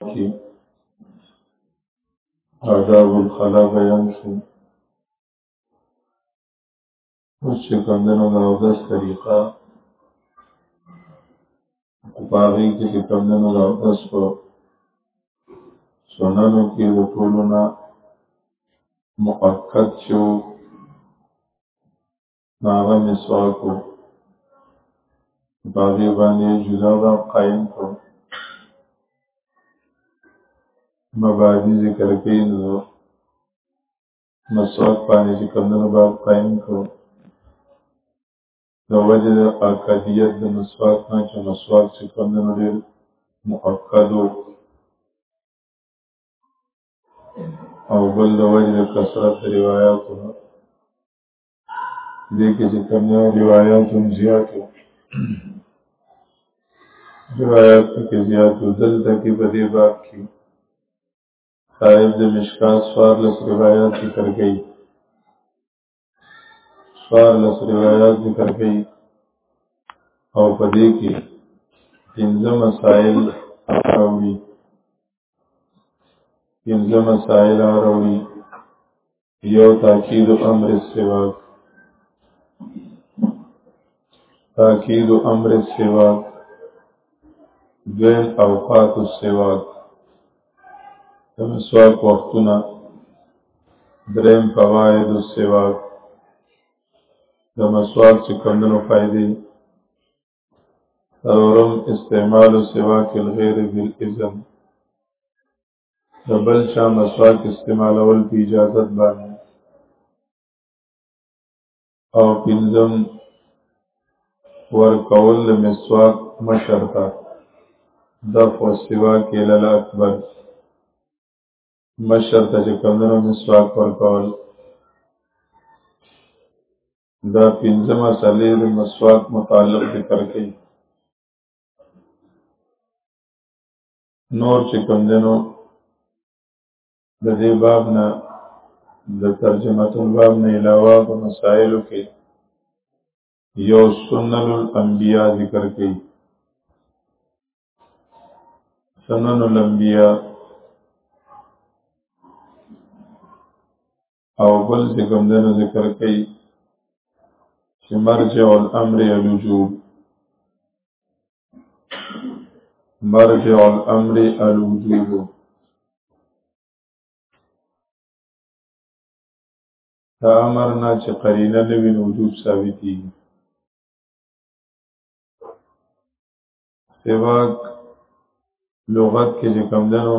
کې آداب الخلا بیان شو اوس چې کمدنو د اودس طریقه په هغې کې چې کمدنو د اودس په سننو کې د ټولو نه مؤکد شو نو هغه مسواک و په هغې باندې جدا به قایم کړو مبادي ذکر کوي نو مسواک باندې چې کمدنو به قایم کړو د وجه د اکدیت د مسواک نه چې مسواک چې کمدنو ډېر مؤکد و او بل د وجه د کثرت روایاتو نه دې کې چې کوم روایت هم زیات وو روایت کې زیات وو دلته کې په دې باب کې صاحب د مشکات سوار لس روایت ذکر کړي سوار لس روایت ذکر کړي او په دې کې پنځه مسائل راوړي پنځه مسائل راوړي یو تاکید امر سواک تاکید امر سواک دویم اوقات السواک د مسواک وختونه دریم فواید السواک د مسواک چې کمونو فائدې څلورم استعمال سواک الغیر بالاذن د بل چا مسواک استعمالول په اجازت باندې او پنځم ورکول د مسواک مشر ته د فوسوا کې لاله اکبر مشر ته چې کمنو مسواک ورکول دا پنځه مسلې د مسواک متعلق ذکر کړي نور چې کوم دنو د دې باب نه د ترجمه الباب نه علاوه په مسائلو کې یو سنن الانبیاء ذکر کړي سنن الانبیاء او بل چې کوم دنو ذکر کوي چې مرجع الامر الوجوب مرجع الامر الوجوب دا امر نه چې قرینه نه وي وجوب ثابتي سواک لغت کې چې کوم دنو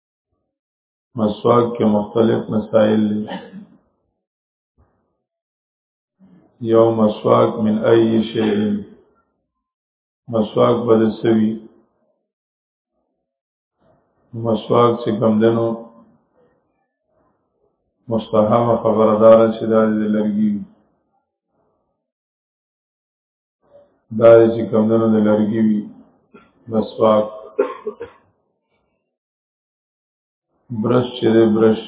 مسواک کې مختلف مسائل دي یو مسواک من ای شیء مسواک بد سوي مسواک چې کم دنو مستحب خبردار چې دا لرګي دا چې کمدنو د لرګي وي مسواک برش چې دی برش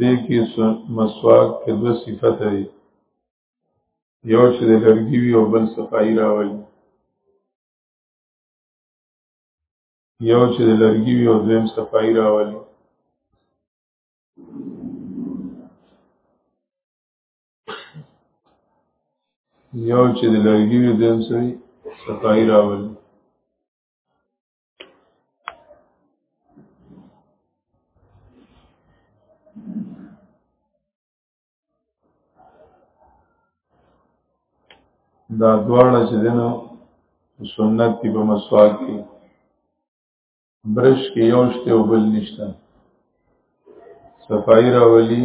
دې کې مسواک کې دوه صفت دی یو چې د لرګي وي او بل صفایي راولي یو چې د لرګي وي او دویم صفایي راولي یو چې د لرګي وي دیم سړي صفایي راولي دا دواړه چې دنو سنت دی په مسواک کې برش کې یو شته او بل نشته صفایي راولي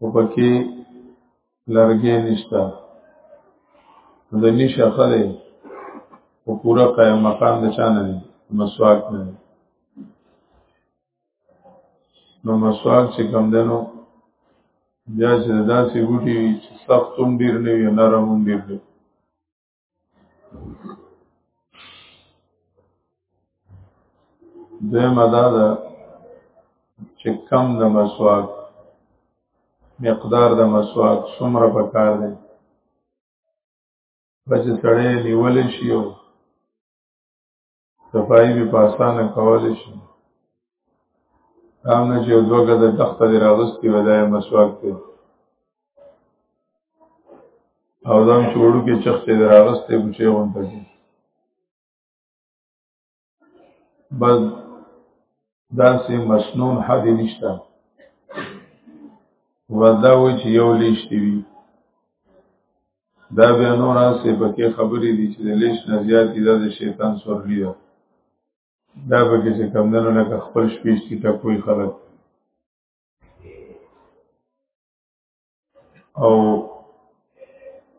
او پکې لرګې نشته د نشه خلې او پورا قائم مقام د چانه نه مسواک نه نو مسواک چې کم دنو بیا چې داسې بوټي وي چې سخت هم ډیر نه وي نرم هم ډیر نه دویمه دا ده چې کم د مسواک مقدار د مسواک څومره پکار دی بچ سړی نیول شي او صفائی بی پاسانه کولی شي هم نه چې دوه ګزه تخته دې راغستې وه دا یې مسواک دی او دا هم چې وړوکې چختې دې راغستې کوچې غونته کړي بس دا سه مسنون حد نشته ودا و چې یو لیش دی دا بیا نور اسه پکې خبرې دي چې د لیش نه زیات دي د شیطان سورلی ده دا پکې چې کمندونو لکه خپل شپېش کی ټکوي خلک او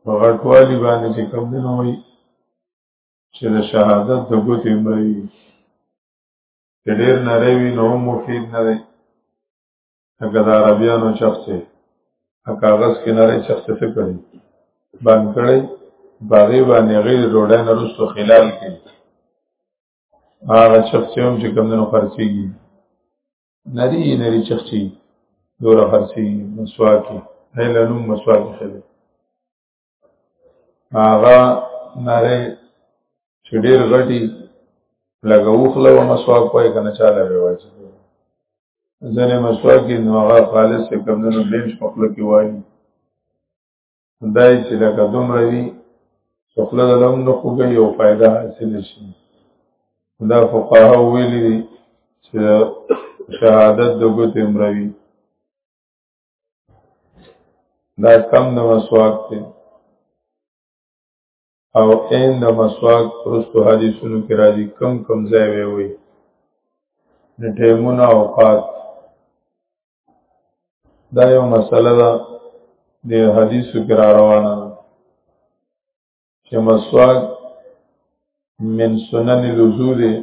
په غټوالي باندې چې کمندونو وي چې د شهادت د ګوتې مری چې ډېر نری وي نو هم مفید نه دی لکه د عربیانو چپس دی کاغذ کې نری چپس څه کړي بند کړی باغې باندې غیر ډوډۍ نه رسو خلال کې هغه چپس هم چې کمدنو خرڅېږي نری نری چخچی دوره خرڅېږي مسواکې هیله نوم مسواکې خلک هغه ناره چې ډېر غټي لکه اوخله و مسواک پای که نه چاله وی وایي ځنې مسواک یې نو هغه خالص یې کمدنو بینچ په خوله کې وایي دا یې چې لکه دومره وي چې خوله د لم نه خوږوي او فایده حاصله شي دا فقها ویلي دي چې شهادت د ګوتې مروي دا کم د مسواک دی او عین د مسواک پرستو حدیثونو کې راځي کم کم ځای وی وي د ټیمونه او قات دا یو مسله ده د حدیثو کې را روانه ده چې مسواک من سنن الوضو دی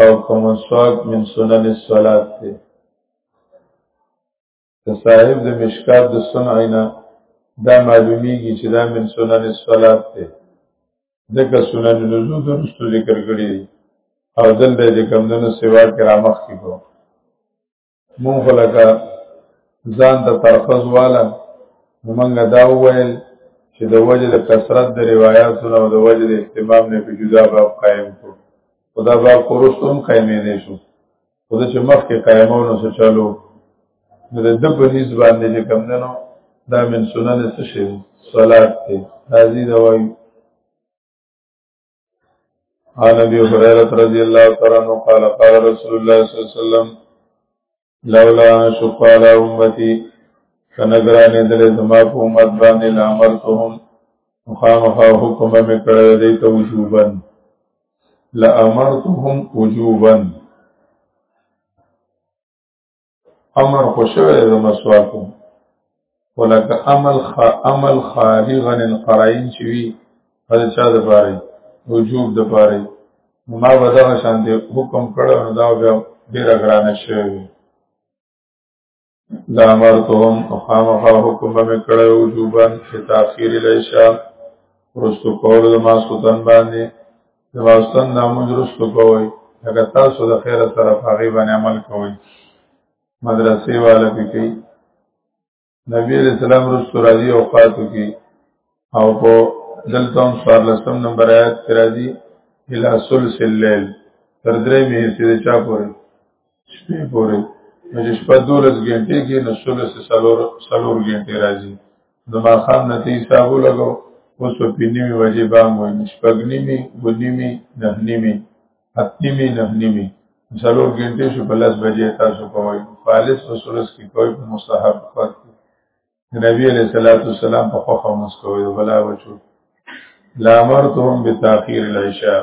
او کوم مسواک من سنن الصلات دی د صاحب د مشکات د صنعینا دا معلومیږي چې دا من سنن الصلات دی ځکه سنن الوضو د رسو ذکر کړی دی او دلته د کمندونو سیوا کرامخ کې کوو مونږ لکه ځان ته ترخص والا مونږ دا وویل چې د وجه د کثرت د روایتونو او د وجه د اهتمام نه په جدا باب قائم کو خدا باب کورستون قائمې نه شو خدا چې مخکې قائمونو سره چالو نو د دب هیڅ باندې چې کم نه نو دا من سنن څه شي صلات دی راځي دا وایي عن ابي هريره رضي الله تعالى عنه قال قال رسول الله صلى الله عليه وسلم لولا ان شق على امتي کنګران دل زما په امت باندې لامرتهم مخامخا حکم مې کړی دی ته وجوبا لامرتهم وجوبا امر خوشوه د مسواکو ولکه عمل خ عمل خالی غن القرائن چې وی هر چا د پاره وجوب د پاره ما ودا شان دې حکم کړو نو دا بیا ډیر غران شوی دا مرتهم خامخا حکم به کړو وجوبن چې تاخير العشاء ورستو کول د ما سوتن باندې د واستن د موږ رسو کوي هغه تاسو د خیر سره پاغي باندې عمل کوي مدرسې والا پی کوي نبی علیہ السلام رسو راځي او خاطو کی او په دلته هم سوار لسم نمبر آیات کې راځي الى ثلث الليل تر درې مې سي چا پورې شپې پورې نو چې شپه دولس ګنټې کې نو سولس سلور سلور ګنټې راځي نو ما خام نه تی حسابو لګو اوس په پینیمي وجې بام وای نو شپږ نیمي اوه نیمي نه نیمي ات نیمي نه نیمي سلور ګنټې شو په لس بجې تاسو کوئ فالس او سولس کې کوئ په مستحب وخت نبی علیہ الصلوۃ والسلام په خوخه مسکوي ولا بچو لا مرتهم بتاخير العشاء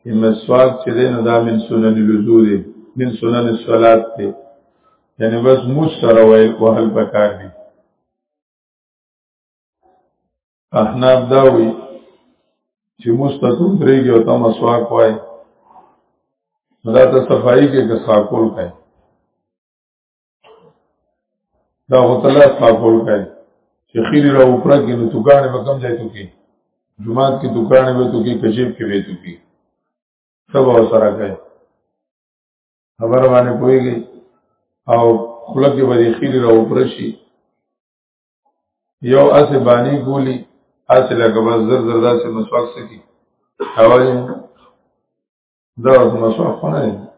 چې مسواک چې دی نو دا من سنن الوضو دی من سنن الصلات دی یعنی بس موس سره وای وهل پکار دی احناب دا وی چې موس ته ټول درېږي او ته مسواک وای دا ته صفائی کې که ساکول کوي دا غوتلا ساپور کوي چې خیری را وکړه کې نو دکان به کم ځای ته کې جمعات کې دکان به ته کې کجیب کې به ته کې سب او سره کوي خبر باندې پويږي او خلک به خیری را وکړه شي یو اسه باندې ګولي اسه لکه بس زر زر داسې مسواک سکی حواله دا اوس مسواک نه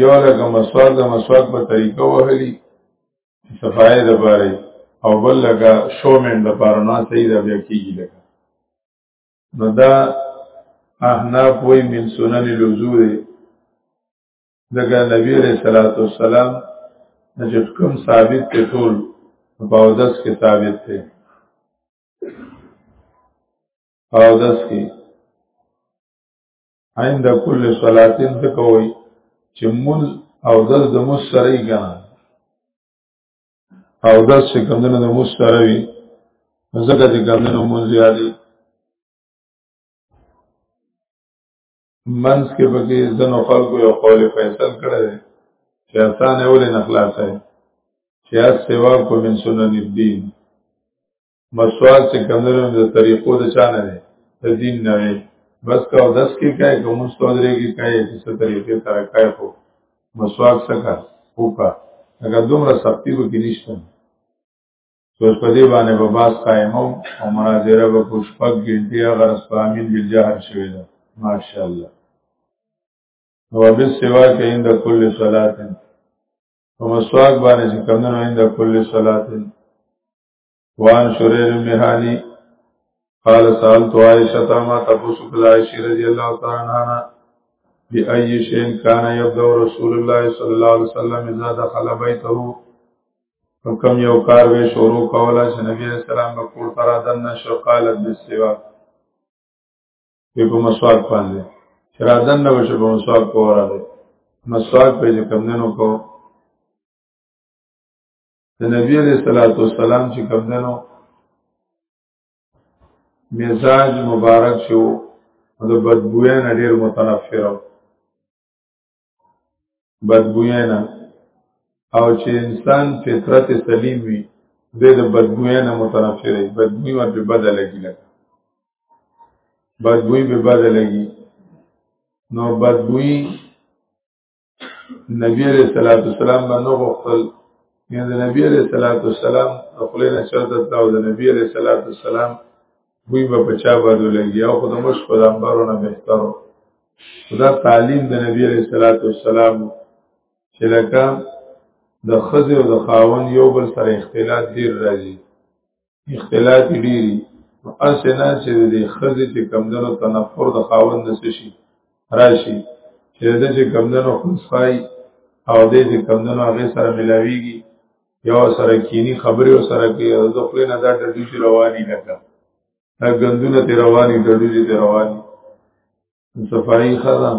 یو لکه مسواک د مسواک په طریقه وهلی صفایه د پاره او بل لکه شومن د پاره نه صحیح ده بیا کیږي لکه نو دا احناف وی من سنن لزور دغه نبی علیہ الصلوۃ والسلام چې کوم ثابت ته ټول په اودس کې ثابت دی اودس کې عند کل صلاتین ته کوي چې مون او د د مسری غنا او د څه کمنه د مسری زګه د کمنه مون زیادي منس کې بګي زنو خلکو یو قول فیصل کړی چې اسانه ولې نخلاصه چې اس سوا کو من سنن الدین مسواک چې کمنو د طریقو د چانه دی د دین نه وي بس کا او دس کې کای کوم ستودري کې کای چې څه طریقې سره کای کو مسواک څخه وکا هغه دومره سختی به کې نشته سوچ په دې باندې په باس قائمو او مناظره به کو شپږ غنټه هغه اسلامین بل جهر شوی ده ماشاءالله او به سوا کې اند کل صلاتن او مسواک باندې چې کمنو اند کل صلاتن وان شریر مهانی قال سالت عائشة ما تبوس کل عائشی رضی اللہ تعالی عنہ بی ای شین کان یبدو رسول اللہ صلی اللہ علیہ وسلم اذا دخل بیتو حکم یو کار به شروع کولا چې نبی علیہ السلام به کور تر دن نشو قالت بالسوا په کوم مسواک باندې چې را دن نو شو په مسواک کوراله مسواک په کوم دنو کو د نبی علیہ الصلوۃ والسلام چې کوم دنو مزاج مبارک شو د بدبوې نه ډیر متنفر و بدبوې نه او چې انسان فطرت سلیم وي د د بدبوې نه متنفر وي بدبوې ورته بدل لګي لګ بدبوې به بدل لګي نو بدبوې نبی علیہ الصلوۃ والسلام باندې وغوښتل یا د نبی علیہ الصلوۃ والسلام خپل نه چرته دا د نبی علیہ الصلوۃ والسلام وی په بچا باندې لګي او خدای مش په لمبرو نه بهترو دا تعلیم د نبی علیہ الصلوۃ والسلام چې لکه د خزه او د خاون یو بل سره اختلاط ډیر راځي اختلاط ډیری نو اسنه چې د خزې چې کمدنو تنفر د خاوند د شي راشي چې د چې کمدنو خصای او د چې کمدنو هغه سره ملاويږي یو سره کینی خبرې او سره کې او د خپل نه دا د دې شي رواني لکه دا غندونه ته رواني د دې ته رواني صفائی خزان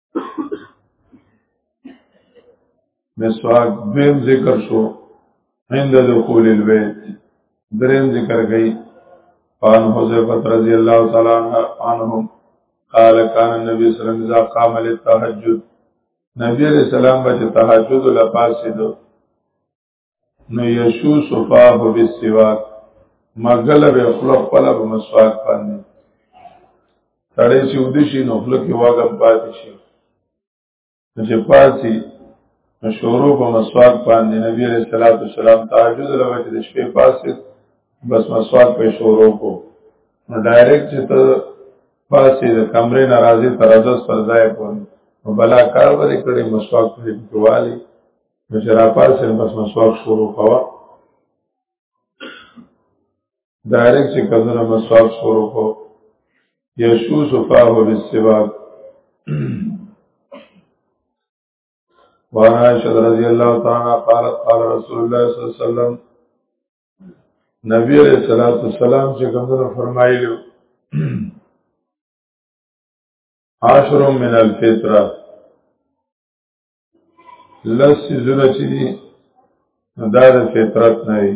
مسواک دویم ذکر شو عند دخول البيت دریم ذکر گئی فان حذیفه رضی الله تعالی عنہ قال كان النبي صلى الله عليه وسلم اذا قام للتهجد نبی علیہ السلام بچ تهجد لپاسید نو یشو صفاه بالسواک مګل به خلق پلا به مسواک باندې سړی چې ودشي نو خلق یې واګم پاتې شي چې پاتې نو شورو په مسواک باندې نبی علیہ الصلوۃ والسلام تهجد لوي چې شپې پاسې بس مسواک په شورو کو نو ډایرکټ چې ته پاسې د کمرې ناراضي ترځس پر ځای پوری نو بلا کار ورې کړې مسواک په کوالي نو چې را پاسې بس مسواک شروع کوه دایرک چې کزنه مسواک شروع کو یشو صفاه بالسواک وانا عائشہ رضی اللہ تعالی قالت قال رسول الله صلی الله علیه وسلم نبی علیہ الصلوۃ والسلام چې کومه فرمایلی عاشر من الفطره لس سیزونه چې دي نو دا د فطرت نه دي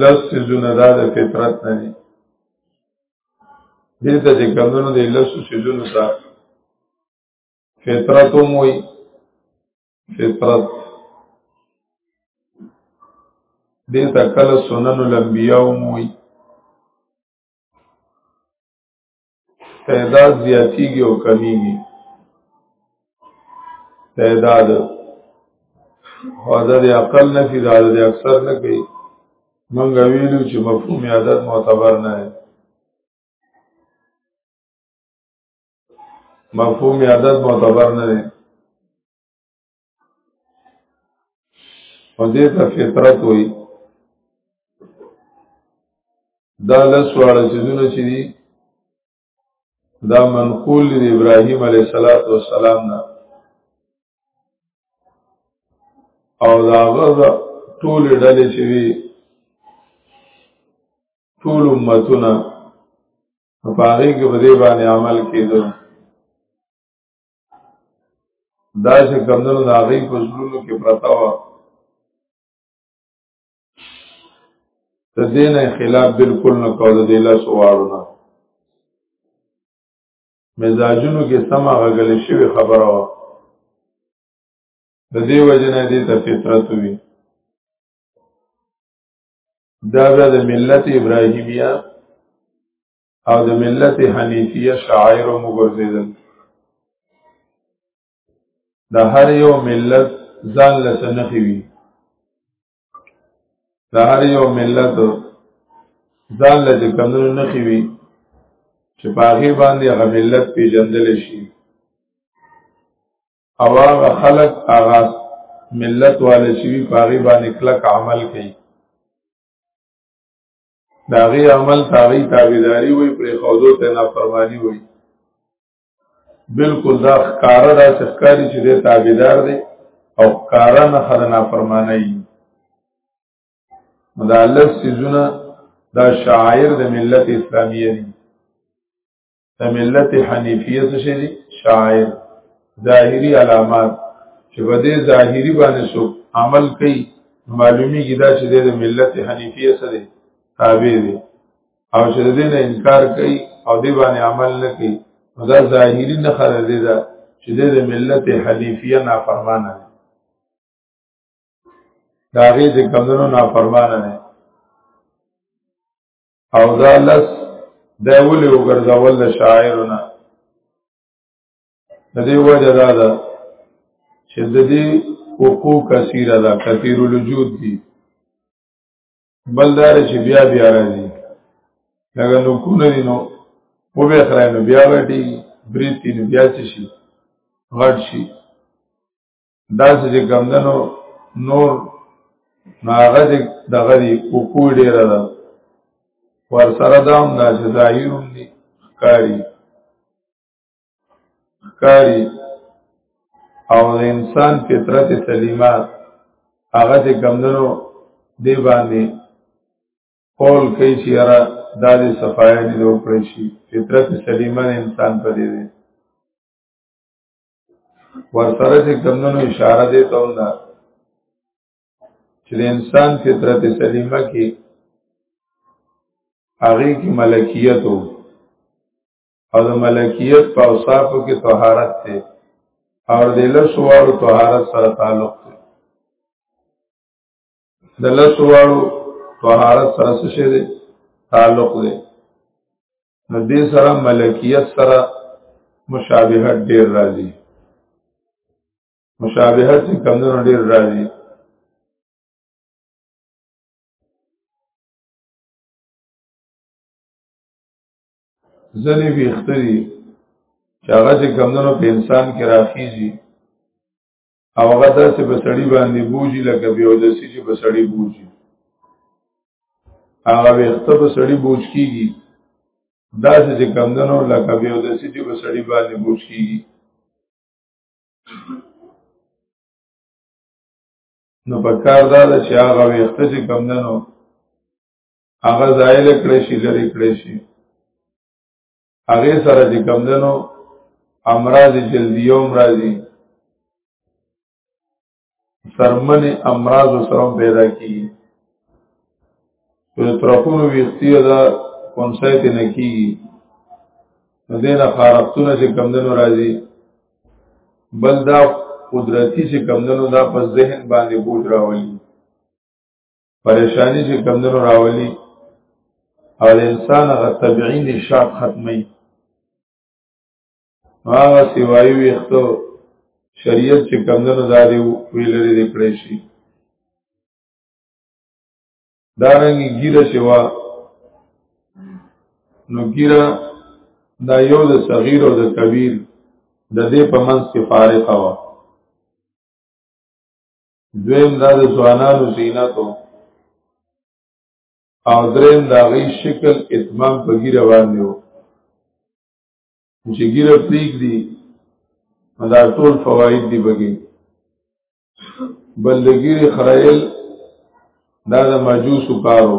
لس سیزونه دا د فطرت نه دي دې ته چې کمونو د لس سیزونو ته فطرت هم وي فطرت دې ته کله سنن الانبیاء هم وي تعداد زیاتیږي او کمیږي تعداد عدد عقل نه فی عدد اکثر نه کوي مونږ ویلو چې مفهوم عدد معتبر نه دی مفهوم عدد معتبر نه دی او دې ته فطرت وي دا لس واړه سيزونه چې دي دا منقول دی ابراهيم عليه صلوات و سلام نه او دا غزه ټول ډلې چې وي ټول امتونه په هغه کې په دې باندې عمل کېدل دا چې کمدنو دا غي په زړونو کې پرتا و ته دې نه خلاف بالکل نه کول دې لا سوالو نه مزاجونو کې سما غل شوی خبره و د دې وجنه دې ته فطرت وی دا بیا د ملت ابراهیمیه او د ملت حنیفیه شاعر او مګرزیدل د هر یو ملت ځان له سنخي وي د هر یو ملت ځان له کمنو نخي وي چې په هغه باندې هغه ملت پیژندل شي او هغه خلق هغه ملت والے شي په هغه باندې کلک عمل کوي داغي عمل تاغي تابعداري وي پر خودو ته نه فرمانی وي بالکل دا ښکار دا ښکاری چې د تابعدار دی او ښکار نه خدنا فرمانی مدالس سيزونه دا شاعر د ملت اسلامي دی د ملت حنیفیه څه شي دي شاعر ظاهری علامات چې په دې ظاهری باندې سو عمل کوي معلومی کی دا چې د ملت حنیفیه سره تابع دي او چې د دې نه انکار کوي او دې باندې عمل نه کوي دا ظاهری نه خره دي دا چې د ملت حنیفیه نافرمانه دي دا غي د کمونو نافرمانه دي او دا لس دا ولې وګرځول د شاعرونه د دې وجه دا ده چې د دې حقوق کثیره ده کثیر الوجود دي بلدار چې بیا بیا راځي لکه نو کو نه دي نو په بیا خراینو بیا غټي بریتین بیا شي غټ شي دا چې ګمدنو نور ناغه دې دغه دې او کو ډیر ده ور سره دا هم دا چې ظاهرون دي ښکاری ښکاری او د انسان فطرت سلیمه هغه دې ګمدنو دی باندې قول کوي چې را د دې صفایه دې وکړي شي فطرت سلیمه انسان په دې ورسره چې کمونو اشاره دی ته هم ده چې د انسان فطرت سلیمه کې هغې کې ملکیت و او د ملکیت په اوصافو کې طهارت دی او د لسوارو طهارت سره تعلق دی د لاسو واړو طهارت سره څه شي دی تعلق دی نو دې سره ملکیت سره مشابهت ډیر راځي مشابهت چې کمونو ډیر راځي ځنې ویخته دي چې هغه چې کمونو په انسان کې راخیږي او هغه داسې په سړی باندې بوجي لکه بیا د سې چې په سړی بوجي هغه وخت په سړی بوج کیږي داسې چې کمندنو لکه بیا د سې چې په سړی باندې بوج کیږي نو په کار دا ده چې هغه وخت چې کمندنو هغه ځای لکړې شي لري کړې شي هغه سره چې کم دنو امراض جلدی او امراضی سرمن امراض سره پیدا کی په ترخونو ویختی دا کونسای ته نکی نو دینه خارقتونه چې کم دنو راځي بل دا قدرتی چې کم دنو دا په ذهن باندې بوج راوړي پریشانی چې کمدنو راولی او د انسان هغه طبیعي نشاط ختمي هغه سیوایي ویختو شریعت چې کمدنو داري ویلري دی کړی شي دارنګي ګیره شوا نو ګیره دا یو د صغیر او د کبیر د دې په منځ کې فارقه وه دویم دا د ځوانانو زینت او دریم دا غي شکل اتمام په ګیره باندې و چې ګیره پریک دی دا ټول فواید دی بګي بل د ګیره خړایل دا د مجوس کارو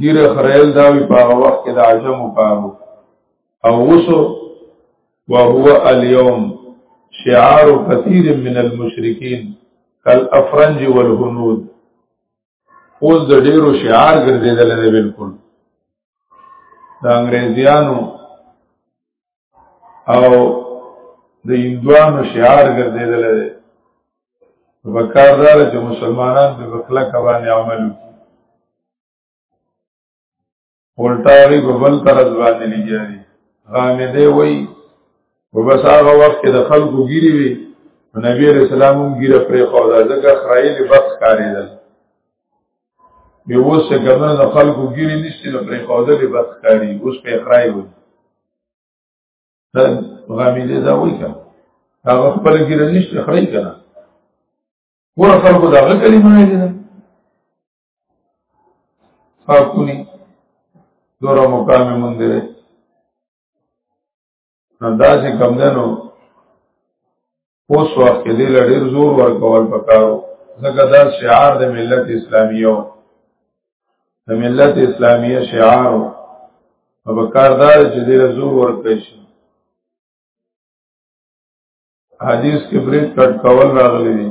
ګیره خریل دا وی په وخت کې د عجم پاو او وسو وهو اليوم شعار كثير من المشركين كالافرنج والهنود اوس د ډیرو شعار ګرځیدل نه بالکل د انګريزيانو او د هندوانو شعار ګرځیدل دی نو په کار دار چې مسلمانان په بخلا کبانې عمل وکړي پولټاوی په بل طرز باندې لګیاري غامده وای په بس هغه وخت کې د خلکو ګیری وي نبی رسول الله هم ګیره پرې خو دا ځکه خړایلی بخت کاریدل به اوس ګمنه د خلکو ګیری نشته نو پرې خوده به بدخاري اوس په اقرای وي دا غامې دې دا وایي کنه هغه خپل ګیره نشته خړی کنه ور خلکو دا غل کلمه نه دي نه خاکونی دورا مقام مندره نو دا چې کم دنو اوس وخت کې دې لړیر زور ورکول پکارو ځکه دا شعار د ملت اسلامیو د ملت اسلامیه شعار او په کاردار چې دې زور ورکړي شي حدیث کې برید کټ کول راغلی دی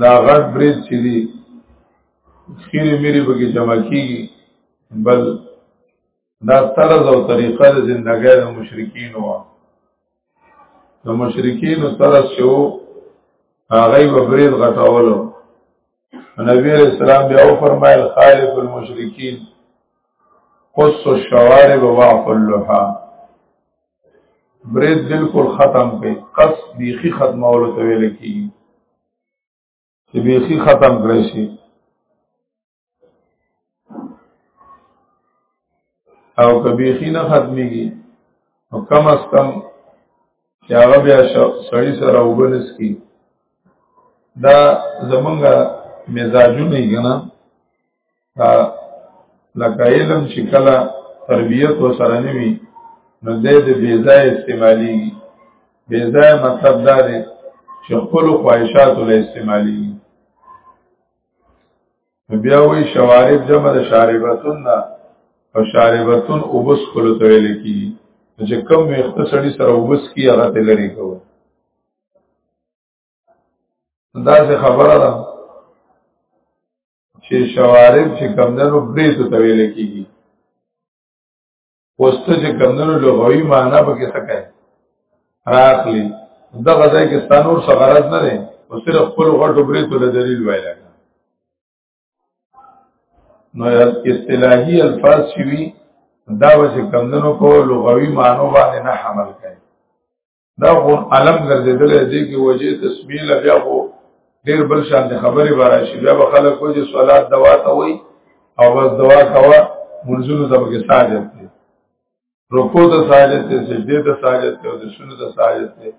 دا غټ بریز چې دی خیری میری بکی جمع کیږي بل دا طرز او طریقه د زندګۍ د مشرکین و د مشرکین طرز چې وو هغه به بریز غټولو نبی علیہ السلام بیا فرمایل خالف المشرکین قص الشوارب واعف اللحى برید بالکل ختم کړي قص بیخي ختمولو ته ویل کیږي چې بیخي ختم کړی شي او که بیخي نه ختمېږي نو کم از کم چې هغه بیا سړی سره اوبه نه څکي دا زمونږ مزاجونه یې که نه دا لکه علم چې کله تربیت و سره نوي نو د دې بې ځای استعمالي بې ځای مطلب دا دی چې خپل خواهشات له استعمالي بیا وی شوارب جمع د شاربتون نه او شاربتون اوبس کولو ته ویل کی چې کم وخت سړی سره اوبس کی هغه ته لري کوو دا څه خبره ده چې شوارب چې کمدنو بریتو ته ویل کېږي اوس ته چې کمدنو لغوي معنا پکې څه کوي راخلی دغه ځای کې ستانور څه غرض نه دی او صرف خپل غټو بریتو له دلیل وایي نو اصطلاحي الفاظ شوي دا وجه کمدنو په لغوي معنو باندې نه حمل کوي دا خو علم ګرځیدل دی کې وجه تسبیح لبیا خو ډیر بل شان د خبرې بارا شي بیا به خلک کوجه صلات دوا ته وای او بس دوا کوا منځونو ته به ساجت دي رکو ته ساجت دي سجده ته ساجت دي او د شنو ته ساجت دي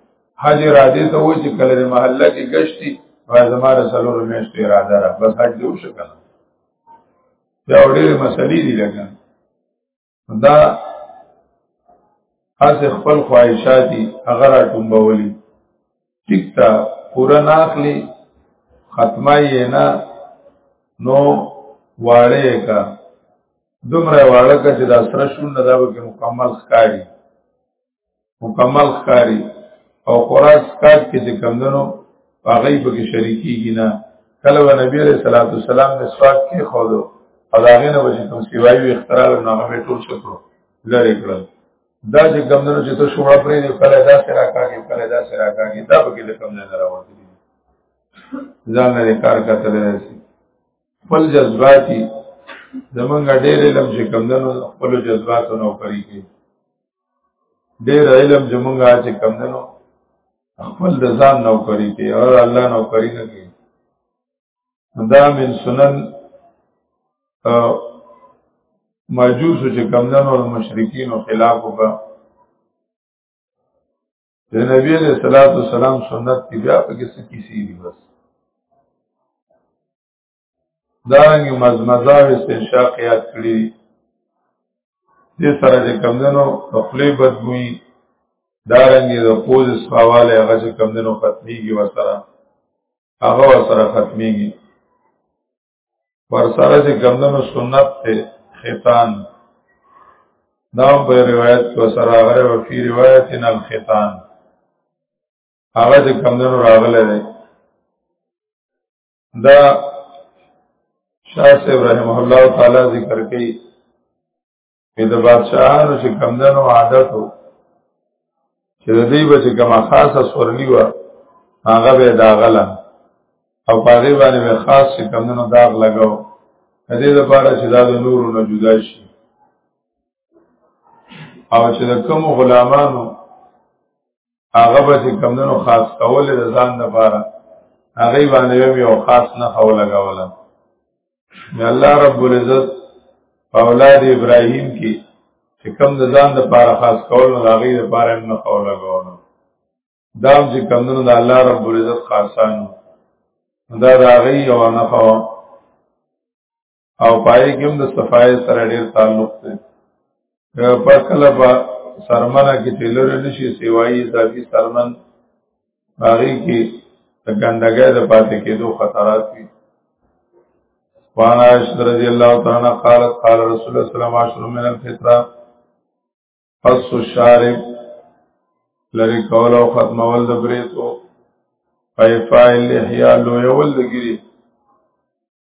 حج را دي ته وای چې کله د محله کې گشتي فاطمه رسول الله میشته اراده را بس حج دی وشو کنه دا ډېر مسلې دي لګا دا اس خپل خواهشاتي هغه را ټومبولي ټیک تا پورا ناخلی ختمه یې نه نو واړې کا دومره واړه کا چې دا سره شونه دا به مکمل ښکاری مکمل ښکاری او خوراک سکات کې چې کمدنو هغه په کې شریکیږي نه کله و نبی عليه الصلاه والسلام د سواک کې خودو او هغه نه وجه کوم سیوایو اختراع نه هغه ټول شکر لری کړل دا چې کمدنو چې ته شوړه پرې دی کله دا سره کاږي کله دا سره کاږي دا په کې د کم نه راوړي ځان نه کار کتل راځي خپل جذباتي زمونږ ډېرې لم چې کمدنو خپل جذباتو نو پرې کې ډېر علم چې مونږه چې کم دنو خپل د ځان نوکری کې او الله نوکری نه کوي دا من سنن مجوس چې کم دنو او مشرکین خلاف وکړه د نبی علیہ الصلوۃ والسلام سنت دی بیا په کې څه کیسی دی بس دارنګ مزمزه او استنشاق یاد کړی دې سره چې کمندنو خپلې بدبوئی دارنګ د پوز سپاواله هغه چې کمندنو ختميږي وسره هغه وسره ختميږي پر سره چې کمندنو سنت ته ختان دا په روایت کو سره غره او فی روایت ان الختان هغه چې کمندونو راغله ده دا شاه صاحب رحمه الله تعالی ذکر کوي چې د بادشاہانو چې کمندنو عادت وو چې د دې بچ کما خاصه سورلی و هغه به داغله او پاره باندې به خاص چې کمندنو داغ لگاو د دې لپاره چې دا د نورو نه جدا شي او چې د کوم غلامانو هغه به چې کمدنو خاص کول د ځان لپاره هغه باندې یو خاص نه خو لګاوله نو الله رب العزت اولاد ابراهیم کې چې کم د ځان لپاره خاص کول نو هغه لپاره نه خو لګاوله دا چې کمدنو د الله رب العزت خاصانو دا د هغه یو نه خو او پای کې هم د صفای سره ډیر تعلق دی په کله په سرمنه کې تلور نشي سیوایي اضافي سرمن باغی کې د ګندګۍ د پاتې کېدو خطرات دي وانا عائشہ رضی اللہ تعالی عنہ قالت قال رسول الله صلی الله علیه وسلم من الفطره قص الشارب لری کول او ختم ول د بریتو فیفا الاحیا لو یول دګری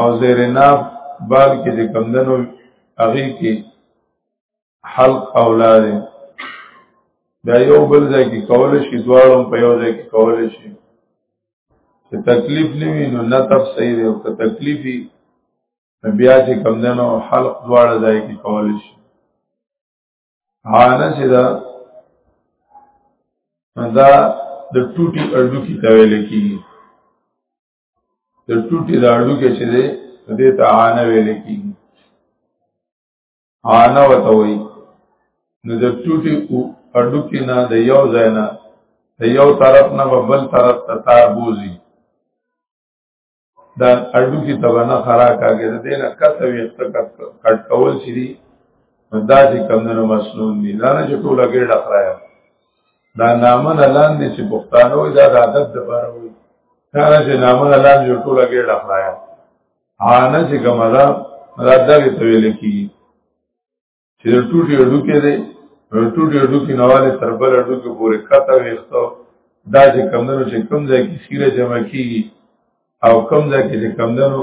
او زیر ناف بال کې چې کمدنو هغې کې حلق اولا دی دا یو بل ځای کې کولی شي دواړه په یو ځای کې کولی شي چې تکلیف نه وي نو نطف صحیح دی او که تکلیف وي نو بیا چې کمدنو حلق دواړه ځای کې کولی شي حانه چې دا دا د ټوټي اړو کې ته ویل کېږي د ټوټي داړو کې چې دې دې ته عانه ویل کی عانه وته وي نو د ټوټي او اډو کې نه د یو ځای نه د یو طرف نه بل طرف ته تار بوزي دا اډو کې تبانه خراک هغه دې نه کته وي کټ کول شي دا چې کمندونو مسنون دي دا نه چې ټوله ګډه خرایا دا نامه نه لاندې چې پښتانه وي دا د عادت د باره وي کله چې نامه نه لاندې یو ټوله ګېډه خلایا آنه چې کومه ده دا دغې ته ویل کېږي چې د ټوټي ډوکې دی د ټوټي ډوکې نواله تر بل ډوکې پورې کته وېښته دا چې کمدنو چې کم ځای کې خیره جمع کېږي او کم ځای کې چې کمدنو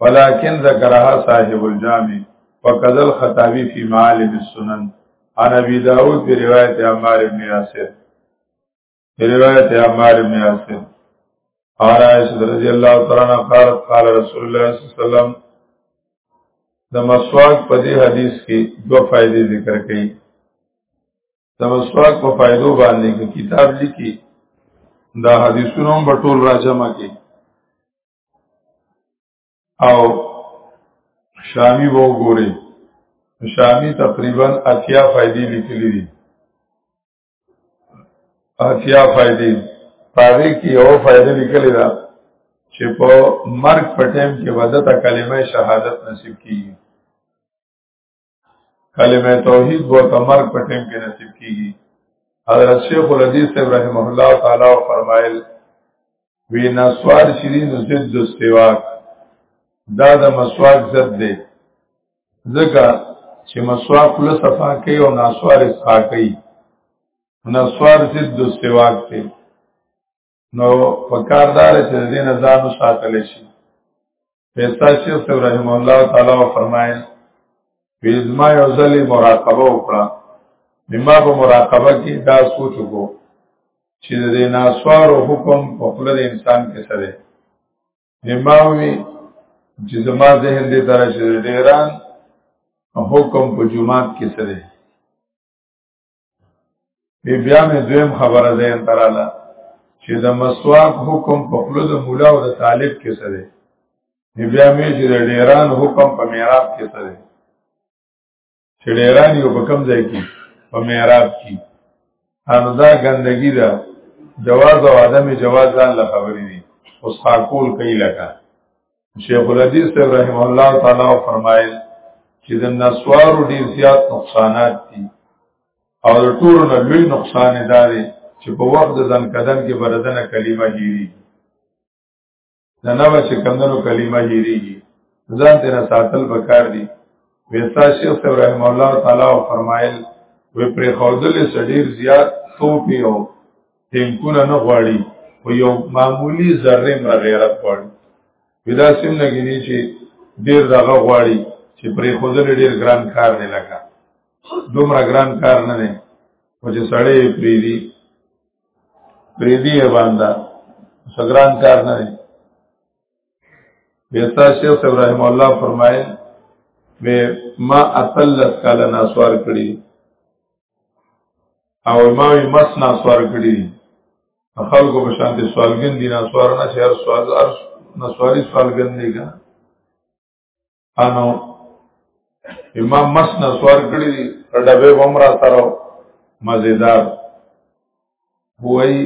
ولكن ذكرها صاحب الجامع وكذا الخطابي في معالم السنن عن ابي داود بروايه عمار بن ياسر بروايه عمار بن ياسر اور عائشہ رضی اللہ تعالی عنہ قالت قال رسول الله صلی الله علیه وسلم د مسواک په دې حدیث کې دوه فائدې ذکر کړي د مسواک په فائدو باندې کې کتاب لیکي دا حدیثونه هم ټول راجمه کې او شامی وو ګوري شامی تقریبا اتیا فائدې لیکلې دي اتیا فائدې پاره کې یو فائدې لیکلې ده چې په مرګ په ټیم کې ودته کلمه شهادت نصیب کیږي کلمه توحید ورته مرګ په ټیم کې نصیب کیږي حضرت شیخ الحدیث ابراهیم الله تعالی فرمایل وی نسوار شیرین ضد د سواک دا د مسواک ضد دی ځکه چې مسواک کول صفا کوي او نسوار صفا کوي نسوار ضد د سواک دی نو پکاردار چې دې نه ځان ساتل شي پیسا شیخ ابراهیم الله تعالی و فرمایل پیزما یو ځل مراقبه وکړه مما په مراقبه کې دا سوچ وکړو چې د ناسوارو حکم په خپل انسان کې سره نماوي چې زما ذهن دې تر شي ډیران حکم په جمعات کې سره بی بیا مې دویم خبره ده انتراله چې د مسواک حکم په خپل د مولا او د طالب کې څه دی بی بیا مې چې د ډیران حکم په میراب کې څه دی چې ډیران یو په کم ځای کې په میراب کې انو دا ګندګی ده جواز او عدم جواز ځان له خبرې دي اوس خاکول کوي لکه شیخ الحدیث رحم الله تعالی فرمایل چې د نسوارو ډیر زیات نقصانات دي او د ټولو نه لوی نقصان دا دی چې په وخت د ځن کدن کې بردنه کلمه هیری د نو چې کمندونو کلمه هیریږي ځان تیرا ساتل بکار دي ویسا شیخ رحم الله تعالی فرمایل وی پر خودل سړیر زیات توپی او ټینکونه نه غواړي خو یو معمولی ذره مر غیرت غواړي پیدا سیم لګی دی چې ډیر دغه غواړي چې پرې خودل ډیر ګران کار دی لکه دومره ګران کار نه دی او چې سړی پرې دی پرې دی باندې سګران کار نه دی بیستا شیخ ابراهیم الله فرمایي ما اتلس کاله ناسوار کړی او ما یې مس نه سوار کړی خلکو په شان دي سوالګن دي نه سوار نه شهر سوال ار نه سوالي سوالګن دي ګا انو امام مس نه سوار کړی ډبه عمره سره مزیدار وای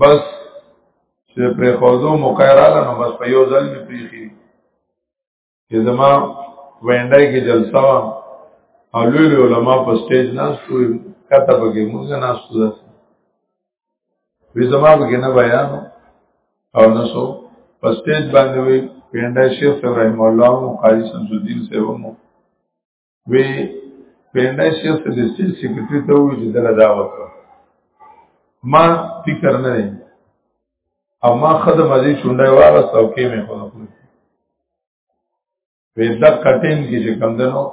بس چې پر خوځو مقایراله نو بس په یو ځل می پیخي چې زما وینډای کې جلسه وا او لوی لوی علما په سټیج ناس کوی کته پکې موږ ناس کوو وی زما پکې نه بیان او نسو په سټیج باندې وی پینډای شیخ ابراهیم الله او قاری شمس الدین سیومو وی پینډای شیخ د سټیټ سیکریټری ته وی چې دله دا وکړه ما فکر نه دی او ما خدای مزي چونډای واغس او کې مې خو خپل په دا کټین کې چې کم دنو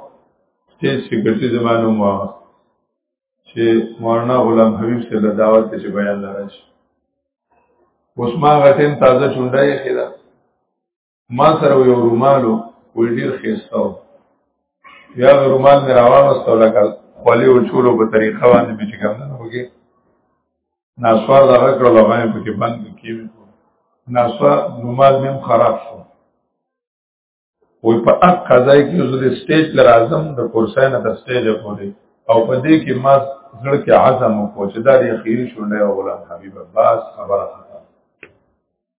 سټیټ سیکریټری زمانو مو چې مولانا غلام حبیب صلی الله دعوت ته چې بیان لرش اوس ما غټین تازه چونډای خیره ما سره یو رومالو وی ډیر خېستو بیا رومال مې راوغستو لکه خولې او چولو په طریقه باندې به چې کوم نه وګي ناسوار دغه کړو لغایم په کې بند کېږي ناسوار رومال مې خراب شو وی په اق قضای کې زه د سټیج لر اعظم د کورسای نه د سټیج پورې او په دې کې ما زړه کې عزم وکړ چې دا د اخیری شونډه او غلام حبیب عباس خبره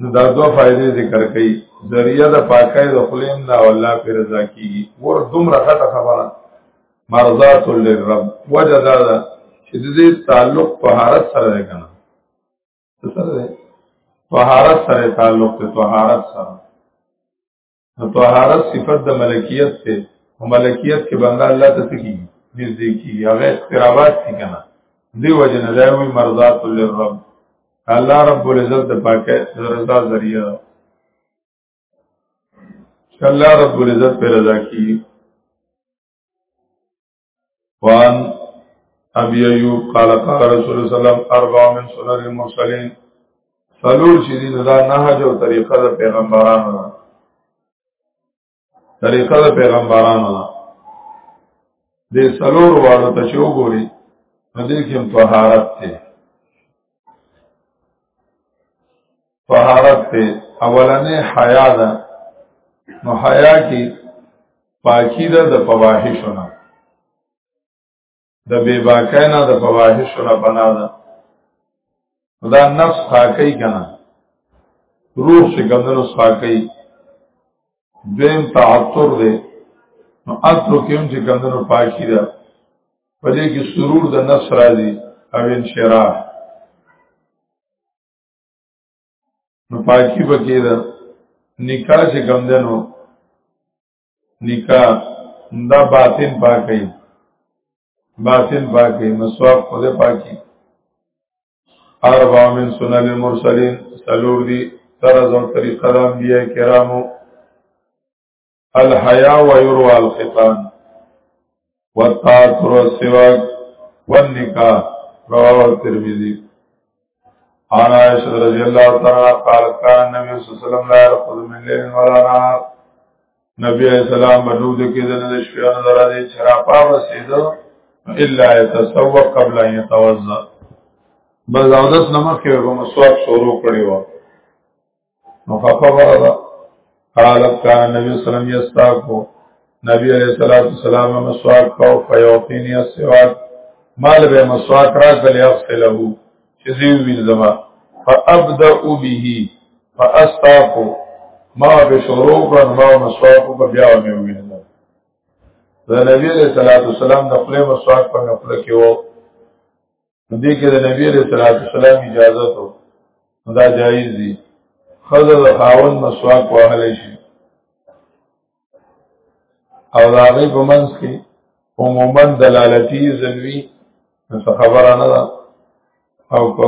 نو دا دوه فائدې ذکر کړي ذریعہ د پاکۍ د خلیم دا الله پر رضا کیږي ور دومره خطه خبره مرضات للرب وجدا دا چې دې تعلق طهارت سره دی کنه سره دی طهارت سره تعلق ته طهارت سره نو طهارت صفت د ملکیت ته او ملکیت کې بنده الله ته سکی نږدې کی هغه اقترابات دي کنه دی وجه نه دی وی مرضات للرب الله رب العزت د پاکه رضا ذریعہ الله رب العزت پر رضا کی وان ابي ايوب قال قال رسول الله صلى الله عليه وسلم اربع من سنن المرسلين سلور چې دي دا نهج او طریقه د پیغمبرانو ده طریقه د پیغمبرانو ده د سلور والو ته چې وګوري نو دې کې طهارت ته طهارت ته اولنې حیا ده نو حیا کې پاکی ده د فواحشونه د بے باکینا د فواحشونه بنا ده دا نفس خاکی کنا روح چې ګندنو خاکی دیم تعطر ده نو اصل کې هم چې ګندنو پاکی ده په دې کې سرور د نفس راځي او انشراح نو پاکی پکې ده نکاح چې کم ده نو نکاح دا باطن پاکی باطن پاکی مسواک خود پاکی اربع من سنن المرسلین سلور دی طرز و طریقه دا انبیاء کرامو الحیا و یروى الختان والتاثر والسواک والنکاح رواه الترمذی عن عائشة رضي الله تعالى قال كان النبي صلى الله عليه وسلم لا يرقد من ليل ولا نهار نبی علیہ السلام بنود کې د نن شپې نه درځي شرابا رسیدو الا يتسوق قبل ان يتوضا بل عادت نمک کې به مسواک شروع کړی و مخففه ده قالت کان نبی صلی الله علیه وسلم یستاکو نبی علیہ الصلوۃ والسلام مسواک کو فیوتینی السواک مال به مسواک را کلی اغسله چې زی ویل زما فابدا به فاستاکو ما به شروع کړ ما مسواک په بیا مې ویل دا نبی علیہ الصلوۃ والسلام د خپل مسواک په خپل کې وو نو دې کې د نبی عليه الصلاه والسلام اجازه ته دا جایز دي خزه د خاون مسواک وهل شي او دا غي په منځ کې عموما دلالتي زلوي څه خبره نه ده او کو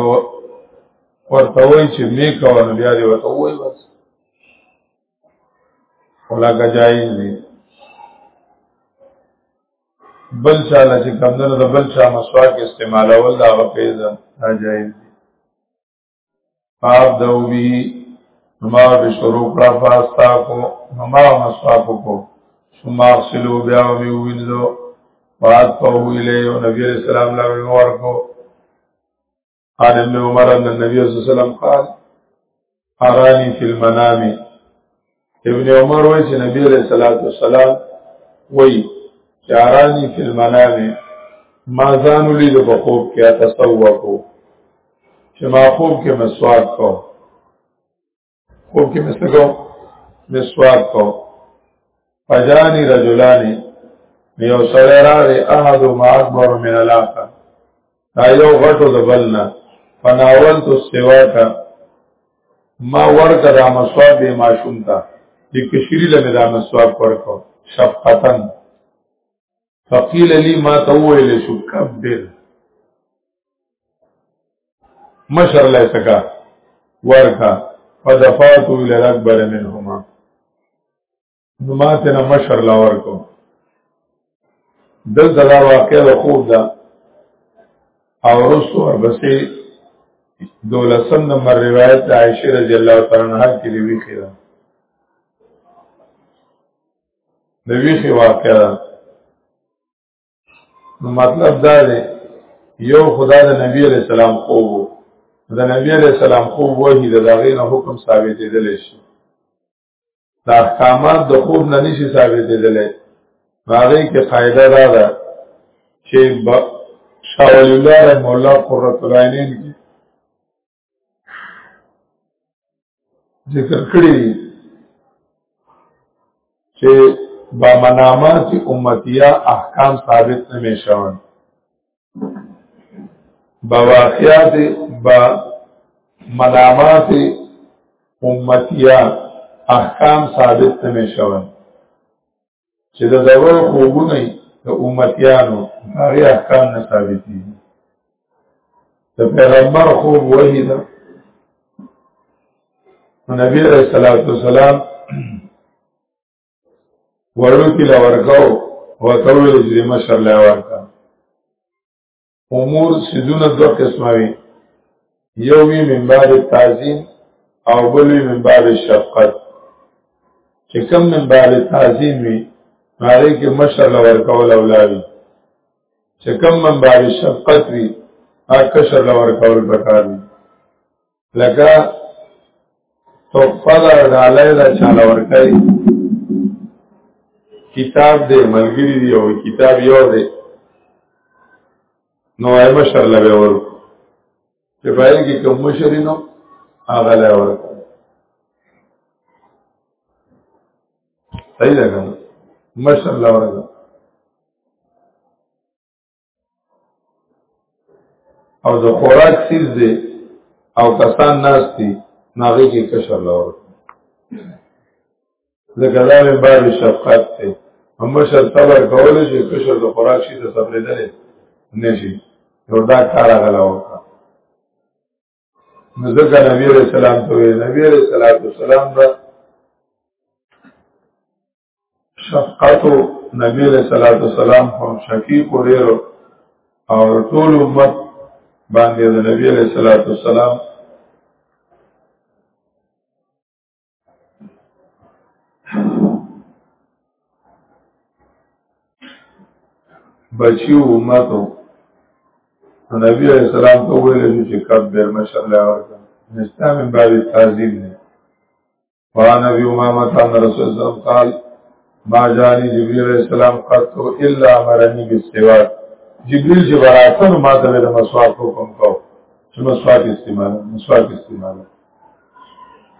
ورته وای چې می کوو نو بیا دی ورته وای بس ولا کا جایز دی بل چا لا چې کمدنو د بل چا مسواک استعمالول دا هغه پیدا ناجایز دي پاپ دو بی ما به شروع کړه فاستا کو ما مسواک کو ثم اغسلو بیا وی وینځو پات په ویلې او نبی رسول الله ورکو عن ابن عمر ان النبي صلى الله عليه وسلم قال اراني في المنام ابن عمر وای چې نبی عليه الصلاه والسلام وای چې اراني في المنام ما ځان لید په خوب کې اتسوکو چې ما خوب کې مسواک کو خوب کې مې څنګه مسواک کو فجانی رجلانی یو سره راغی احد ما اکبر من الاخر دا یو غټو د بلنا فناولت السواک ما ورکه دا مسواک به ماشوم تا د کشری له دا مسواک ورکو شفقتن فقیل لی ما توویل شو کبر مشر لای سکا ورکا فدفاتو الى الاکبر منهما نو ما تینا مشر لا ورکو دل دا واقع دا خوب دا او رسو اربسی دولسم نمبر روایت دا عائشی رضی اللہ تعالی عنہ کی دیوی خیرہ د ویخي واقع ده نو مطلب دا دی یو خدا د نبی علیہ السلام خوب د نبی علیہ السلام خوب وحی د داغې نه حکم ثابتېدل شي د احکامات د خوب نه نشي ثابتېدل هغه کې قاعده دا ده چې شاول الله رحم الله قرۃ العینین کې ذکر کړی دي چې با منامات امتیا احکام ثابت نه شوان با واقعات با منامات امتیا احکام ثابت نه شوان چې د دوا خوبونه د امتیانو هغه احکام نه ثابت دي د پیغمبر خوب وحی ده نبی علیہ الصلوۃ والسلام ورلو کې لا ورکاو او تول جریمه شر لا ورکا امور سیدونه دو قسمه وی یو وی من باب تعظیم او بل وی من باب شفقت چې کوم من باب تعظیم وی هغه کې مشر لور کول اولاوی چې کوم من باب شفقت وی هغه کشر لور کول پکار وی لکه تحفه دا ډالۍ دا چاله ورکړي کتاب دې ملګری دی او کتاب یو دی نو اې مشر لوي ور چې پایل کې کوم مشر نو هغه لوي ور صحیح ده مشر لوي ور او د خوراک سیز دی او کسان ناستی ناغی کی کشر لور ځکه دا مې باب شفقت دی هم مشر صبر کولی شي کشر د خوراک شي ته صبرېدل نه شي نو دا کار غلا وکړه نو ځکه نبی عليه السلام ته ویل نبی عليه السلام به شفقت نبی علیہ الصلوۃ والسلام هم شفیق ډیرو او ټول امت باندې د نبی علیہ الصلوۃ والسلام بچیو امتو نبی علیہ السلام ته ویل چې کبر مشر له ورته اسلام باب تعظیم نه وعن ابي امامه ان رسول الله قال ما جاني جبريل عليه السلام قد الا امرني بالسواك جبريل چې براتن ما ته د مسواک حکم کو چې مسواک استعمال مسواک استعمال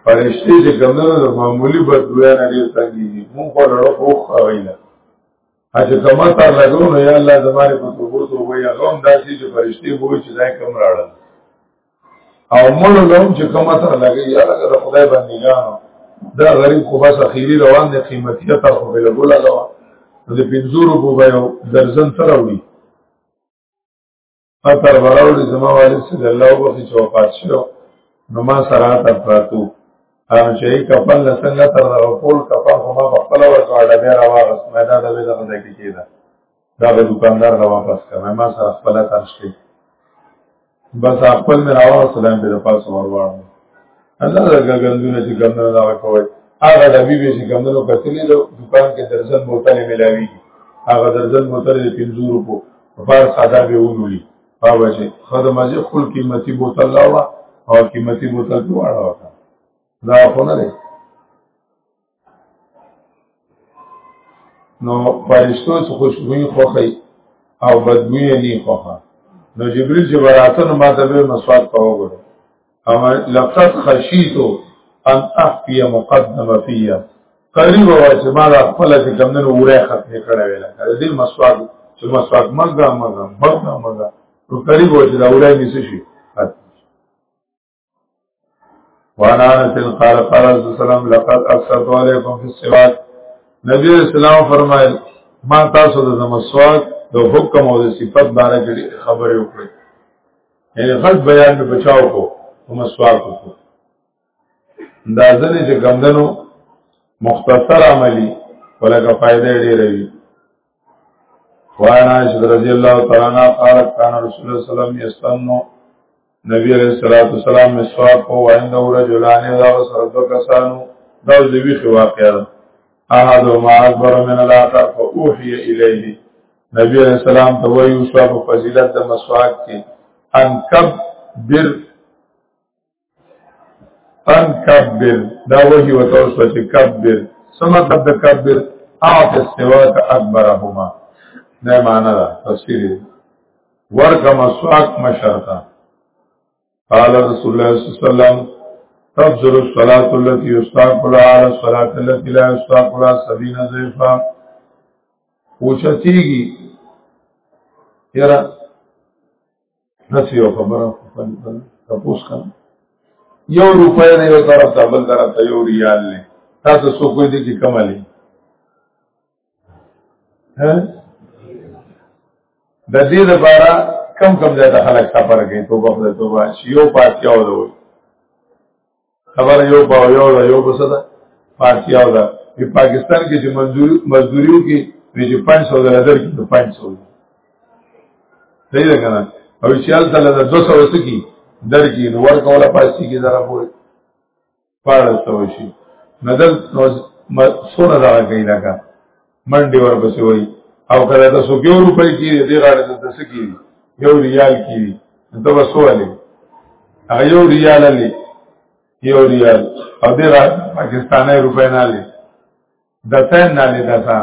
فرشتي چې ګمنه د معمولی بدویا نه ډیر تنګي مونږ په لړو خوخ غویلا اته کما تا لګو نو یا الله زماره په توبو توبه یا غوم داسي چې فرشتي وو چې ځای کم راړل او مړو لوم چې کوم تر لګي یا لګه د خدای بندګانو دا غریب خو بس اخیری روان دي قیمتي تر خو بل ګولا دا د پنځورو په بیا درزن سره وړي اتر وراوړي زما والد صلی الله علیه وسلم چې وفات شو نو ما سره تر پاتو هغه چې کپل لسنګ تر غفول کپل خو ما په خپل ورکو اړه بیا راوغس مې دا د دې دغه کې کېده دا به دکاندار را واپس کړم ما سره خپل ترشته بس خپل مې راو سلام به پاس ورواړم الله دا ګندونه چې ګندنه دا کوي هغه د بیبي چې ګندنو کتلې د دکان کې درځن بوتلې ملاوي هغه درځن بوتلې د 50 روپو په پار ساده به ونولي پاوه چې خدمه چې خپل قیمتي بوتل لاوه او قیمتي بوتل ته واړه وکړه دا خو نه دی نو فرشتو څخه خوشبوئی خوخی او بدبوئی نی خوخه نو جبریل چې براتن ما ته به مسواک په وګړو اما لقد خشیتو ان احفی مقدم فیه قریب و چې ما د خپل چې کمندونو وره ختمې کړې ویل کړه دې مسواک چې مسواک مګه مګه مګه مګه نو قریب و چې دا وره نسی شي وانا انس قال قال رسول سلام لقد اثرت عليكم في السواك نبی اسلام فرمایل ما تاسو د مسواک د حکم او د صفت باره کې خبرې وکړې یعنی غلط بیان به بچاو کو او مسواک کو دا ځنې چې ګمدنو مختصر عملی ولکه فائدې ډېرې وي وعن عائشة رضي الله تعالى عنها قالت كان رسول الله صلى الله عليه وسلم يستنو نبی علیہ الصلوۃ والسلام مسواک او عنده رجلان دا سر دو کسانو دا د وی خو واقعا ده احد ما اکبر من الاخر فوحي الیه نبی علیہ السلام ته وی او په فضیلت د مسواک کې ان کب بر ان کبر دا وحی وتوسو چې کبر سمه د کبر اعط سوا کا اکبرهما دا معنا دا تفسیر ورکه مسواک مشرتا قال رسول الله صلی الله علیه وسلم تفضل الصلاة التي يستاق لها على الصلاة التي لا يستاق لها سبين زيفا پوچھتیگی یرا نسی یو خبره خپل پر تپوس کړه یو روپۍ نه یو طرف ته بل طرف ته یو ریال نه تاسو سو کوی دي کې کمالي ها د دې لپاره کم کم ځای ته خلک سفر کوي توبه خدای توبه یو پات یو دوی خبر یو په یو دا یو په صدا فارسیا دا په پاکستان کې چې منظور مزدوریو کې چې 500 ډالر درکې 500 صحیح ده کنه او چې حالت له 200 وسکی درکې نو ورکوله پاسي کې زرا پورې پاره سوشي نظر سونه دا کوي لکه منډي ورپسې وای او کله د سوګیو روپۍ کې دی غاړه د تسکی یو ریال کې ته وسواله هغه یو ریال لې یو ریال او دی را پاکستاني روپۍ نه لې د سین نه لې دتا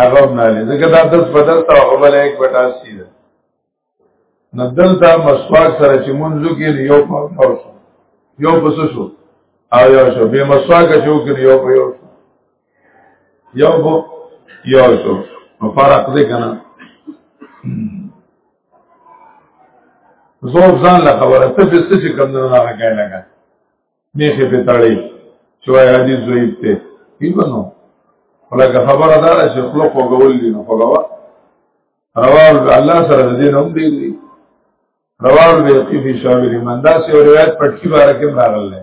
هغه نه لې زګدا 10 بدل تا او بل 1 بټا سی ده نو دلته مسواک سره چې منځو کې یو په یو په شو او یو شو به مسواک چې وکړ یو په یو شو یو په یو شو نو فرق دې کنه زور ځان لا خبره ته به څه کوم نه راغی لګا میخه په تړي چې وای حدیث ضعیف ته ایبنو ولکه خبره دار چې خلق وګول دي نو خلاص رواه الله سره د دین هم دی دی رواه بیقی فی شعب الایمان دا سی روایت پټکی بارکه راغله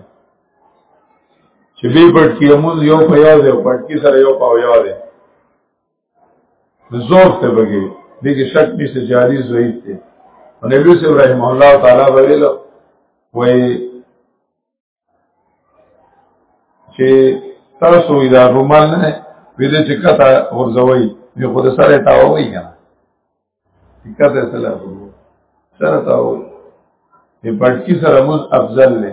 چې به پټکی موږ یو په یو دی پټکی سره یو په یو دی زوف ته بګي دغه شک نشته چې حدیث ضعیف دی نبی صلی الله علیه و تعالی ویلو وای چې تاسو دا رومال نه ویده چې کته ورځوي یو خود سره تاوي کنه کته سره سره تاوي په پټکی سره موږ افضل نه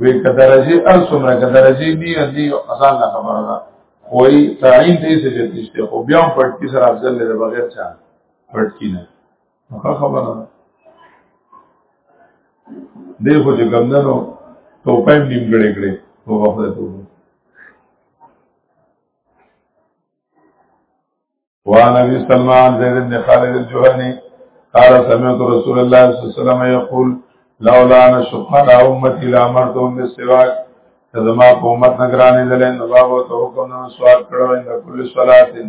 وی کدرجه ال سمره کدرجه دی دی اذان نه خبره ده کوئی تعین دې څه نشته خو بیا پټکی سره افضل نه بغیر چا پټکی نه ښه خبره ده دی خو چې ګمدنو توپه هم نیم ګړې کړې په وخت ته وعن ابي سلمان زيد بن خالد الجهني قال سمعت رسول الله صلى الله عليه وسلم يقول لولا ان شق على امتي لامرتهم بالسواك زما په امت نگرانی دلین نبابو ته حکم نه سوال کړو ان کل صلاتین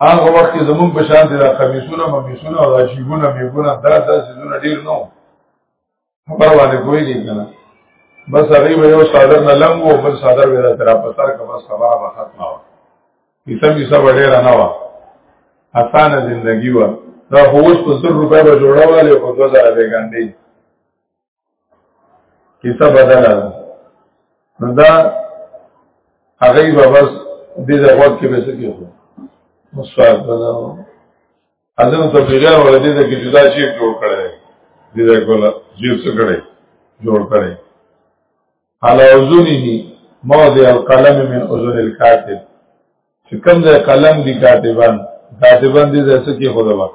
هغه وخت کې زمونږ په شان دي دا قمیصونه ممیسونه او دا شیبونه میګونه دا داسې زونه ډیر نو خبر باندې کوی کې کنه بس هغه به یو صادر نه لنګ او بل صادر به را تر په سر کې بس خبره به ختمه و کیسه می سب ډیر نه و اسانه ژوندۍ و دا هوښ په 100 روپۍ به جوړاواله او 2000 به ګاندې کیسه بدله نو دا هغه به بس دې د وخت کې به څه کېږي مسواک بدلو اذن ته پیغه ول دې د کې جدا شي جوړ کړي دې د کوله جیب څه کړي جوړ کړي على اذنه موضع القلم من اذن الكاتب چې کوم ځای قلم دی کاتبان کاتبان دې ځای څه کې خدا وا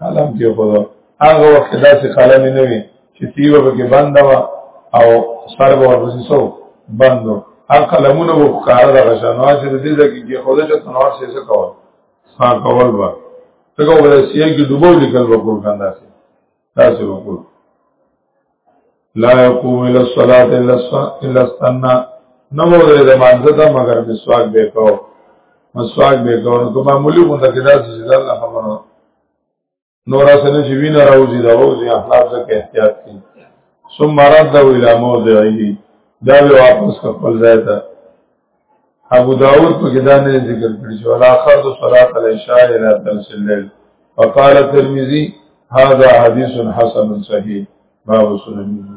قلم کې خدا هغه وخت دا چې قلم نه وي چې تیو به کې بند وا او سر به ورپسې سو بندو هغه قلمونه وو کار د غشانو چې دې ځای کې خدا چې تنوار څه څه کول ها کول با څنګه ولسیه کې ډوبو لیکل وکړ کنده تاسو وکړو لا يقوم الى الصلاه الا استنى نو ورې د مانځه ته مگر مسواک به کو مسواک به کو نو کومه مولي مونږ ته کدا چې دا الله خبره نور اسنه چې وینه راوځي دا وځي اخلاق څخه احتیاط کی ثم رد الى موضعه دا به واپس خپل ځای ته ابو داود په کې دا نه ذکر کړی چې ولا خرج صلاه العشاء الى ثلث الليل وقال الترمذي هذا حديث حسن صحيح باب سنن